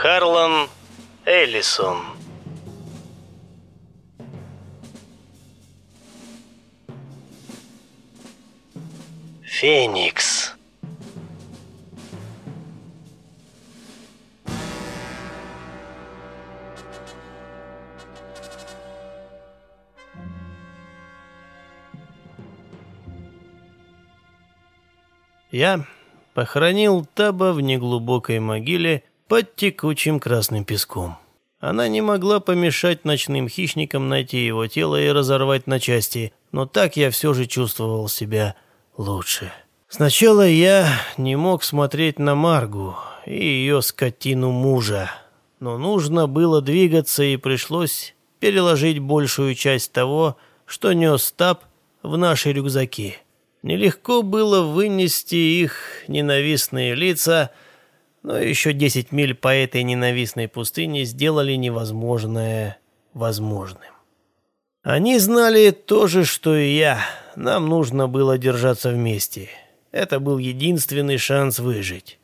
Харлан Эллисон. Феникс. Я похоронил Таба в неглубокой могиле под текучим красным песком. Она не могла помешать ночным хищникам найти его тело и разорвать на части, но так я все же чувствовал себя лучше. Сначала я не мог смотреть на Маргу и ее скотину мужа, но нужно было двигаться и пришлось переложить большую часть того, что нес Таб в наши рюкзаки. Нелегко было вынести их ненавистные лица, но еще десять миль по этой ненавистной пустыне сделали невозможное возможным. Они знали то же, что и я. Нам нужно было держаться вместе. Это был единственный шанс выжить.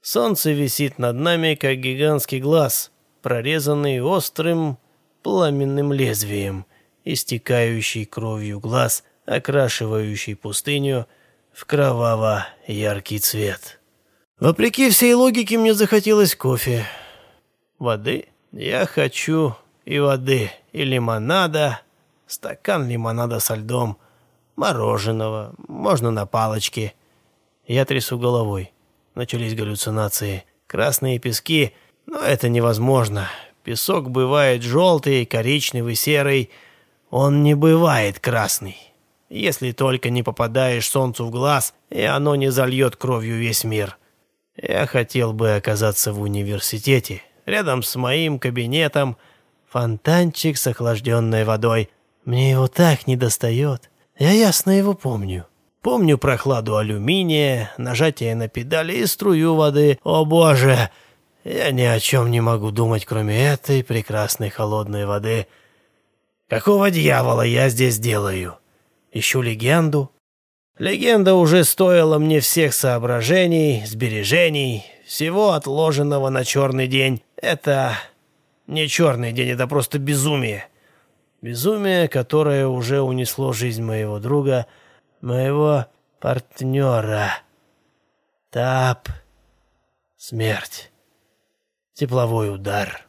Солнце висит над нами, как гигантский глаз, прорезанный острым пламенным лезвием, истекающий кровью глаз окрашивающий пустыню в кроваво-яркий цвет. Вопреки всей логике мне захотелось кофе. Воды? Я хочу и воды, и лимонада, стакан лимонада со льдом, мороженого, можно на палочке. Я трясу головой. Начались галлюцинации. Красные пески, но это невозможно. Песок бывает желтый, коричневый, серый. Он не бывает красный если только не попадаешь солнцу в глаз, и оно не зальет кровью весь мир. Я хотел бы оказаться в университете, рядом с моим кабинетом, фонтанчик с охлажденной водой. Мне его так не достает. Я ясно его помню. Помню прохладу алюминия, нажатие на педали и струю воды. О боже! Я ни о чем не могу думать, кроме этой прекрасной холодной воды. Какого дьявола я здесь делаю?» ищу легенду. Легенда уже стоила мне всех соображений, сбережений, всего отложенного на черный день. Это не черный день, это просто безумие. Безумие, которое уже унесло жизнь моего друга, моего партнера. Тап. Смерть. Тепловой удар.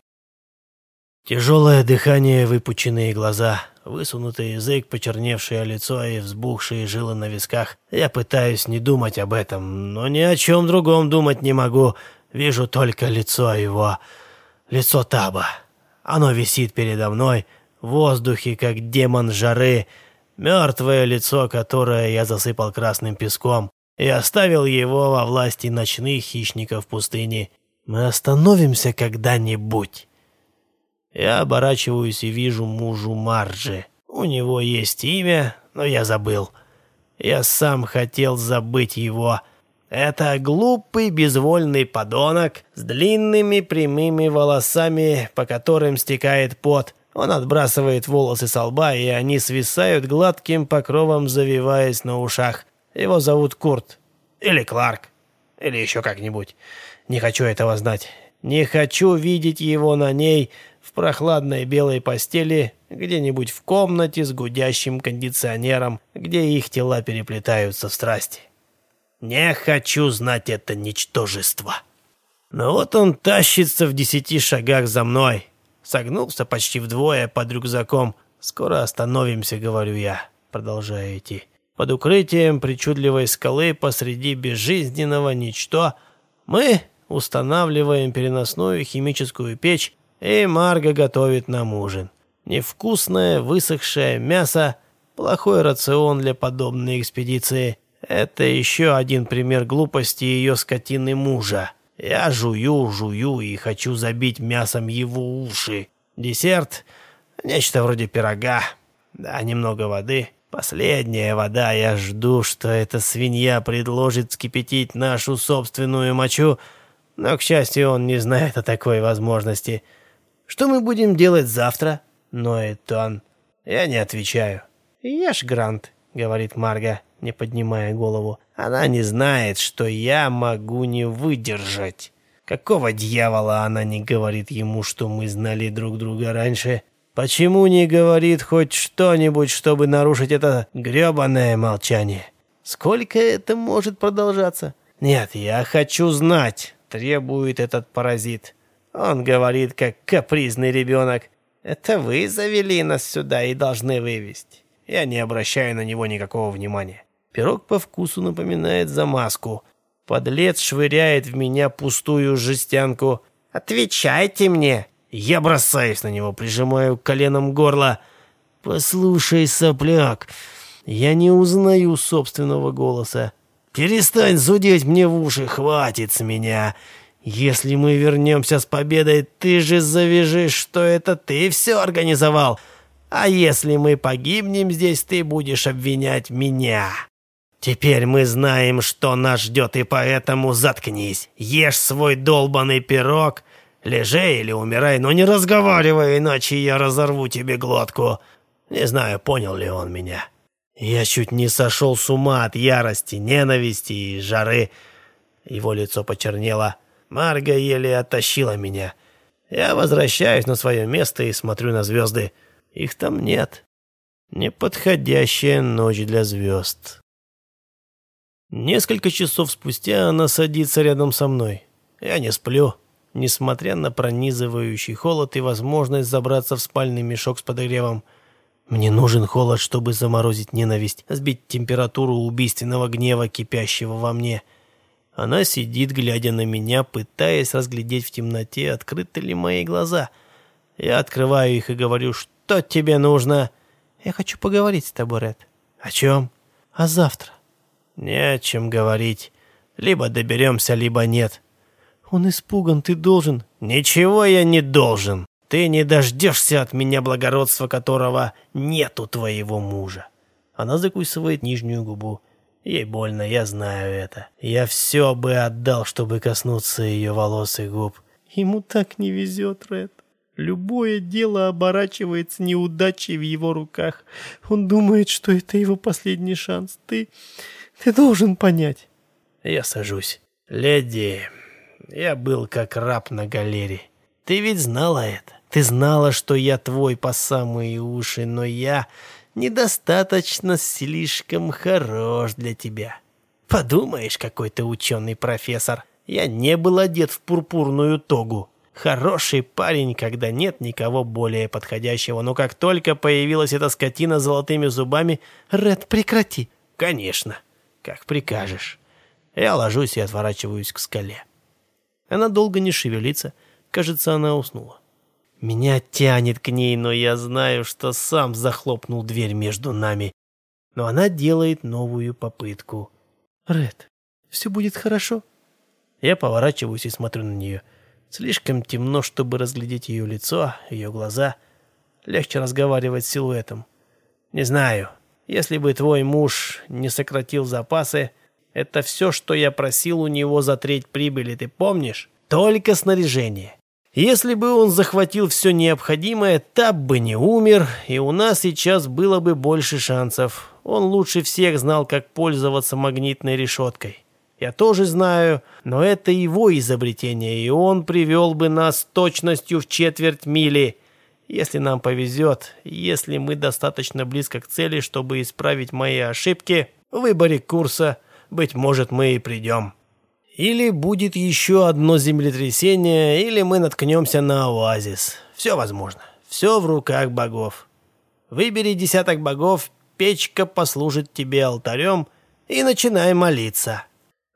Тяжелое дыхание, выпученные глаза, высунутый язык, почерневшее лицо и взбухшие жилы на висках. Я пытаюсь не думать об этом, но ни о чем другом думать не могу. Вижу только лицо его. Лицо Таба. Оно висит передо мной, в воздухе, как демон жары. Мертвое лицо, которое я засыпал красным песком и оставил его во власти ночных хищников пустыни. Мы остановимся когда-нибудь. Я оборачиваюсь и вижу мужу Марджи. У него есть имя, но я забыл. Я сам хотел забыть его. Это глупый безвольный подонок с длинными прямыми волосами, по которым стекает пот. Он отбрасывает волосы со лба, и они свисают гладким покровом, завиваясь на ушах. Его зовут Курт. Или Кларк. Или еще как-нибудь. Не хочу этого знать. Не хочу видеть его на ней, прохладной белой постели, где-нибудь в комнате с гудящим кондиционером, где их тела переплетаются в страсти. Не хочу знать это ничтожество. Но вот он тащится в десяти шагах за мной. Согнулся почти вдвое под рюкзаком. «Скоро остановимся», — говорю я, продолжая идти. Под укрытием причудливой скалы посреди безжизненного ничто мы устанавливаем переносную химическую печь и Марга готовит нам ужин. Невкусное, высохшее мясо, плохой рацион для подобной экспедиции. Это еще один пример глупости ее скотины мужа. Я жую, жую и хочу забить мясом его уши. Десерт — нечто вроде пирога. Да, немного воды. Последняя вода. Я жду, что эта свинья предложит скипятить нашу собственную мочу, но, к счастью, он не знает о такой возможности — что мы будем делать завтра?» Ноет он. Я не отвечаю. «Ешь, Грант», — говорит Марга, не поднимая голову. «Она не знает, что я могу не выдержать». Какого дьявола она не говорит ему, что мы знали друг друга раньше? Почему не говорит хоть что-нибудь, чтобы нарушить это грёбаное молчание? Сколько это может продолжаться? Нет, я хочу знать, требует этот паразит. Он говорит, как капризный ребенок. Это вы завели нас сюда и должны вывести. Я не обращаю на него никакого внимания. Пирог по вкусу напоминает замазку. Подлец швыряет в меня пустую жестянку. «Отвечайте мне!» Я бросаюсь на него, прижимаю коленом горло. «Послушай, сопляк, я не узнаю собственного голоса. Перестань зудеть мне в уши, хватит с меня. Если мы вернемся с победой, ты же завяжешь, что это ты все организовал. А если мы погибнем здесь, ты будешь обвинять меня. Теперь мы знаем, что нас ждет, и поэтому заткнись. Ешь свой долбанный пирог, лежи или умирай, но не разговаривай, иначе я разорву тебе глотку. Не знаю, понял ли он меня. Я чуть не сошел с ума от ярости, ненависти и жары. Его лицо почернело. Марга еле оттащила меня. Я возвращаюсь на свое место и смотрю на звезды. Их там нет. Неподходящая ночь для звезд. Несколько часов спустя она садится рядом со мной. Я не сплю, несмотря на пронизывающий холод и возможность забраться в спальный мешок с подогревом. Мне нужен холод, чтобы заморозить ненависть, сбить температуру убийственного гнева, кипящего во мне. Она сидит, глядя на меня, пытаясь разглядеть в темноте, открыты ли мои глаза. Я открываю их и говорю, что тебе нужно? Я хочу поговорить с тобой, Ред. О чем? А завтра. Не о чем говорить. Либо доберемся, либо нет. Он испуган, ты должен. Ничего я не должен. Ты не дождешься от меня благородства, которого нет у твоего мужа. Она закусывает нижнюю губу. Ей больно, я знаю это. Я все бы отдал, чтобы коснуться ее волос и губ. Ему так не везет, Ред. Любое дело оборачивается неудачей в его руках. Он думает, что это его последний шанс. Ты... ты должен понять. Я сажусь. Леди, я был как раб на галере. Ты ведь знала это. Ты знала, что я твой по самые уши, но я недостаточно слишком хорош для тебя. Подумаешь, какой ты ученый профессор. Я не был одет в пурпурную тогу. Хороший парень, когда нет никого более подходящего. Но как только появилась эта скотина с золотыми зубами... Ред, прекрати. Конечно. Как прикажешь. Я ложусь и отворачиваюсь к скале. Она долго не шевелится. Кажется, она уснула. Меня тянет к ней, но я знаю, что сам захлопнул дверь между нами. Но она делает новую попытку. «Ред, все будет хорошо?» Я поворачиваюсь и смотрю на нее. Слишком темно, чтобы разглядеть ее лицо, ее глаза. Легче разговаривать с силуэтом. «Не знаю. Если бы твой муж не сократил запасы, это все, что я просил у него за треть прибыли, ты помнишь? Только снаряжение. Если бы он захватил все необходимое, Таб бы не умер, и у нас сейчас было бы больше шансов. Он лучше всех знал, как пользоваться магнитной решеткой. Я тоже знаю, но это его изобретение, и он привел бы нас с точностью в четверть мили. Если нам повезет, если мы достаточно близко к цели, чтобы исправить мои ошибки в выборе курса, быть может, мы и придем. Или будет еще одно землетрясение, или мы наткнемся на оазис. Все возможно. Все в руках богов. Выбери десяток богов, печка послужит тебе алтарем, и начинай молиться.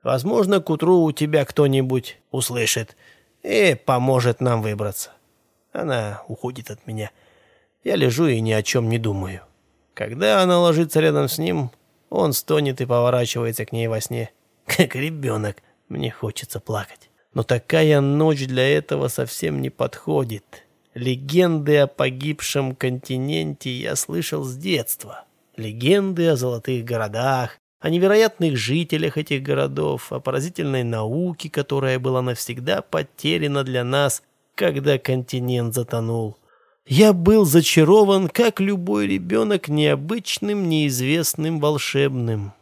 Возможно, к утру у тебя кто-нибудь услышит и поможет нам выбраться. Она уходит от меня. Я лежу и ни о чем не думаю. Когда она ложится рядом с ним, он стонет и поворачивается к ней во сне, как ребенок. Мне хочется плакать. Но такая ночь для этого совсем не подходит. Легенды о погибшем континенте я слышал с детства. Легенды о золотых городах, о невероятных жителях этих городов, о поразительной науке, которая была навсегда потеряна для нас, когда континент затонул. Я был зачарован, как любой ребенок, необычным, неизвестным, волшебным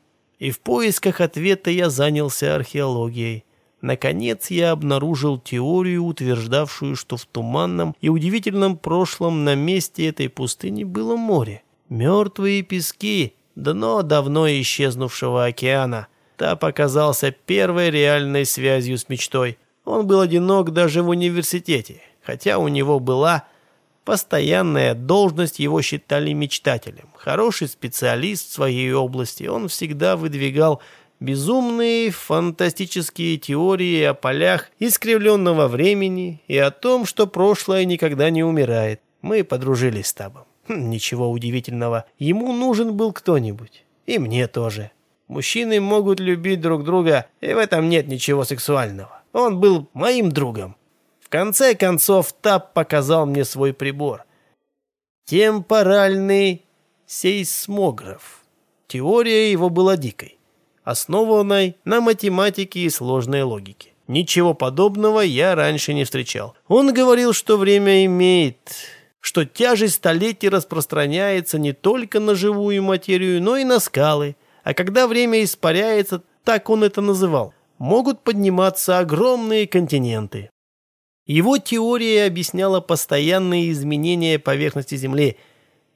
и в поисках ответа я занялся археологией. Наконец я обнаружил теорию, утверждавшую, что в туманном и удивительном прошлом на месте этой пустыни было море. Мертвые пески, дно давно исчезнувшего океана. Тап оказался первой реальной связью с мечтой. Он был одинок даже в университете, хотя у него была постоянная должность, его считали мечтателем. Хороший специалист в своей области, он всегда выдвигал безумные фантастические теории о полях искривленного времени и о том, что прошлое никогда не умирает. Мы подружились с Табом. Хм, ничего удивительного, ему нужен был кто-нибудь. И мне тоже. Мужчины могут любить друг друга, и в этом нет ничего сексуального. Он был моим другом. Конце концов, Таб показал мне свой прибор. Темпоральный сейсмограф. Теория его была дикой основанной на математике и сложной логике. Ничего подобного я раньше не встречал. Он говорил, что время имеет, что тяжесть столетий распространяется не только на живую материю, но и на скалы. А когда время испаряется, так он это называл, могут подниматься огромные континенты. Его теория объясняла постоянные изменения поверхности Земли.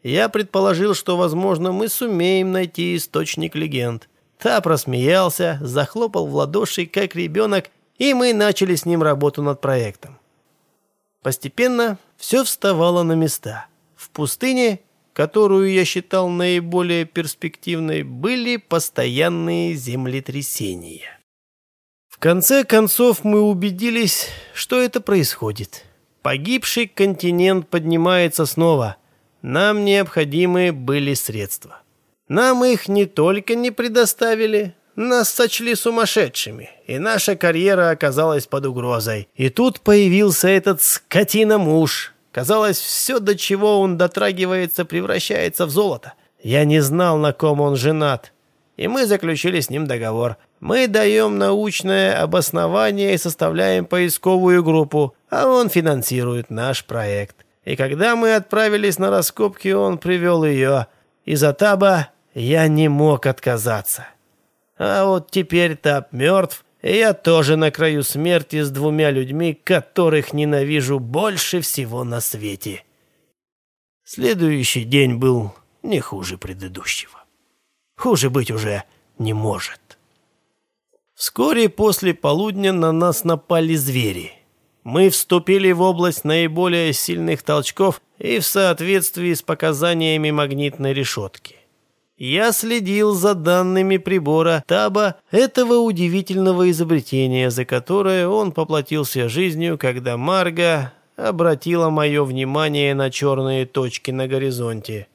Я предположил, что, возможно, мы сумеем найти источник легенд. Та просмеялся, захлопал в ладоши, как ребенок, и мы начали с ним работу над проектом. Постепенно все вставало на места. В пустыне, которую я считал наиболее перспективной, были постоянные землетрясения. Конце концов мы убедились, что это происходит. Погибший континент поднимается снова. Нам необходимы были средства. Нам их не только не предоставили, нас сочли сумасшедшими, и наша карьера оказалась под угрозой. И тут появился этот скотина-муж. Казалось, все, до чего он дотрагивается, превращается в золото. Я не знал, на ком он женат. И мы заключили с ним договор. Мы даем научное обоснование и составляем поисковую группу, а он финансирует наш проект. И когда мы отправились на раскопки, он привел ее. Из Атаба я не мог отказаться. А вот теперь Тап мертв, и я тоже на краю смерти с двумя людьми, которых ненавижу больше всего на свете. Следующий день был не хуже предыдущего. Хуже быть уже не может. Вскоре после полудня на нас напали звери. Мы вступили в область наиболее сильных толчков и в соответствии с показаниями магнитной решетки. Я следил за данными прибора Таба, этого удивительного изобретения, за которое он поплатился жизнью, когда Марга обратила мое внимание на черные точки на горизонте.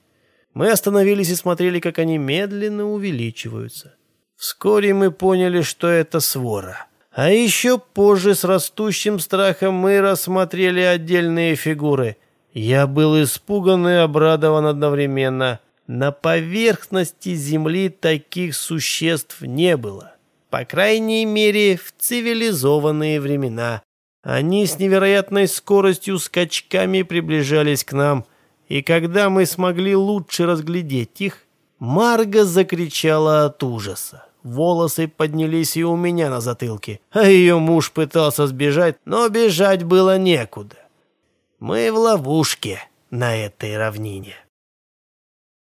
Мы остановились и смотрели, как они медленно увеличиваются. Вскоре мы поняли, что это свора. А еще позже с растущим страхом мы рассмотрели отдельные фигуры. Я был испуган и обрадован одновременно – на поверхности Земли таких существ не было. По крайней мере, в цивилизованные времена. Они с невероятной скоростью скачками приближались к нам, и когда мы смогли лучше разглядеть их, Марга закричала от ужаса. Волосы поднялись и у меня на затылке, а ее муж пытался сбежать, но бежать было некуда. Мы в ловушке на этой равнине.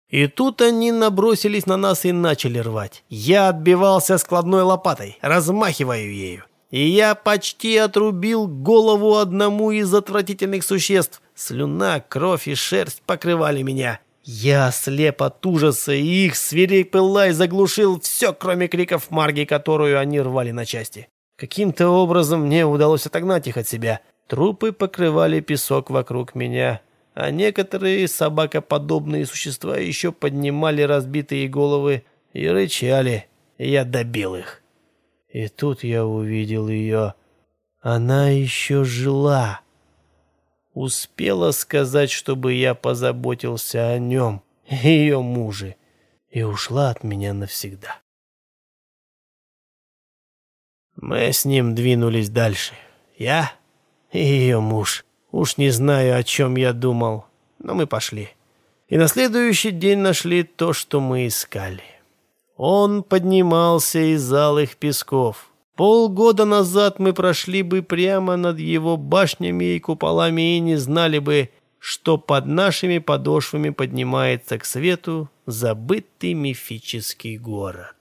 И тут они набросились на нас и начали рвать. Я отбивался складной лопатой, размахиваю ею. И я почти отрубил голову одному из отвратительных существ. Слюна, кровь и шерсть покрывали меня. Я слеп от ужаса, и их свирепый лай заглушил все, кроме криков Марги, которую они рвали на части. Каким-то образом мне удалось отогнать их от себя. Трупы покрывали песок вокруг меня а некоторые собакоподобные существа еще поднимали разбитые головы и рычали. Я добил их. И тут я увидел ее. Она еще жила. Успела сказать, чтобы я позаботился о нем, ее муже, и ушла от меня навсегда. Мы с ним двинулись дальше. Я и ее муж. Уж не знаю, о чем я думал, но мы пошли. И на следующий день нашли то, что мы искали. Он поднимался из алых песков. Полгода назад мы прошли бы прямо над его башнями и куполами и не знали бы, что под нашими подошвами поднимается к свету забытый мифический город.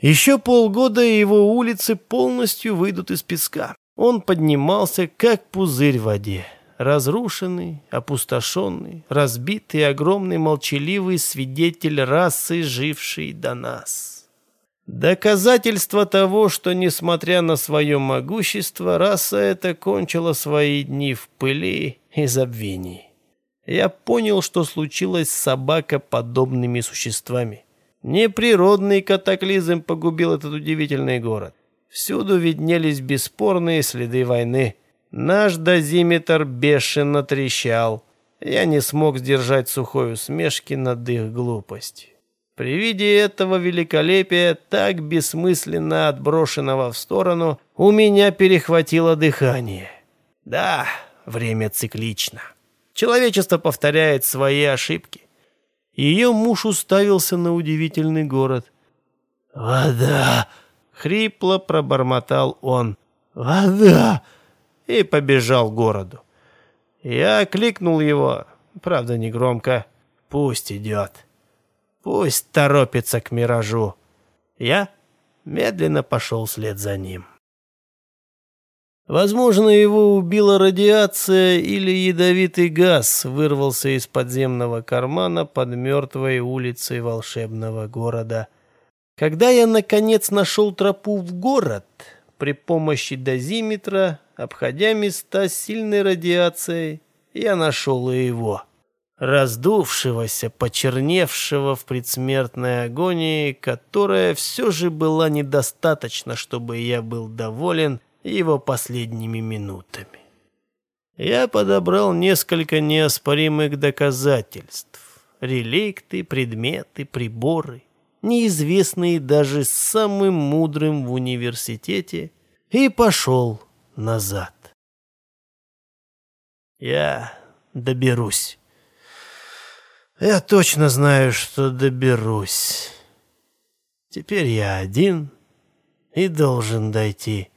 Еще полгода его улицы полностью выйдут из песка. Он поднимался, как пузырь в воде. Разрушенный, опустошенный, разбитый, огромный, молчаливый свидетель расы, живший до нас. Доказательство того, что, несмотря на свое могущество, раса эта кончила свои дни в пыли и забвении. Я понял, что случилось с собакоподобными существами. Неприродный катаклизм погубил этот удивительный город. Всюду виднелись бесспорные следы войны. Наш дозиметр бешено трещал. Я не смог сдержать сухой усмешки над их глупостью. При виде этого великолепия, так бессмысленно отброшенного в сторону, у меня перехватило дыхание. Да, время циклично. Человечество повторяет свои ошибки. Ее муж уставился на удивительный город. «Вода!» — хрипло пробормотал он. «Вода!» и побежал к городу. Я кликнул его, правда, негромко. «Пусть идет. Пусть торопится к миражу». Я медленно пошел вслед за ним. Возможно, его убила радиация или ядовитый газ вырвался из подземного кармана под мертвой улицей волшебного города. Когда я, наконец, нашел тропу в город, при помощи дозиметра, обходя места с сильной радиацией, я нашел и его. Раздувшегося, почерневшего в предсмертной агонии, которая все же была недостаточно, чтобы я был доволен его последними минутами. Я подобрал несколько неоспоримых доказательств. Реликты, предметы, приборы, неизвестные даже самым мудрым в университете, и пошел назад. Я доберусь. Я точно знаю, что доберусь. Теперь я один и должен дойти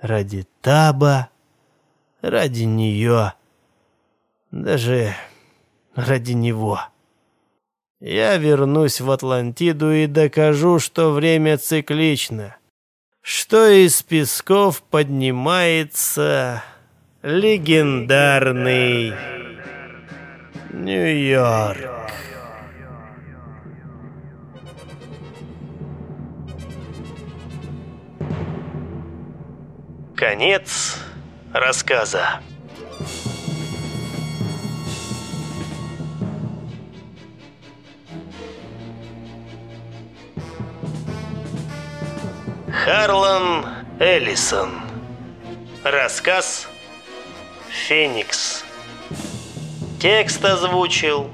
ради Таба, ради нее, даже ради него. Я вернусь в Атлантиду и докажу, что время циклично, что из песков поднимается легендарный Нью-Йорк. Конец рассказа. Харлан Эллисон. Рассказ «Феникс». Текст озвучил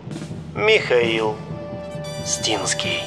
Михаил Стинский.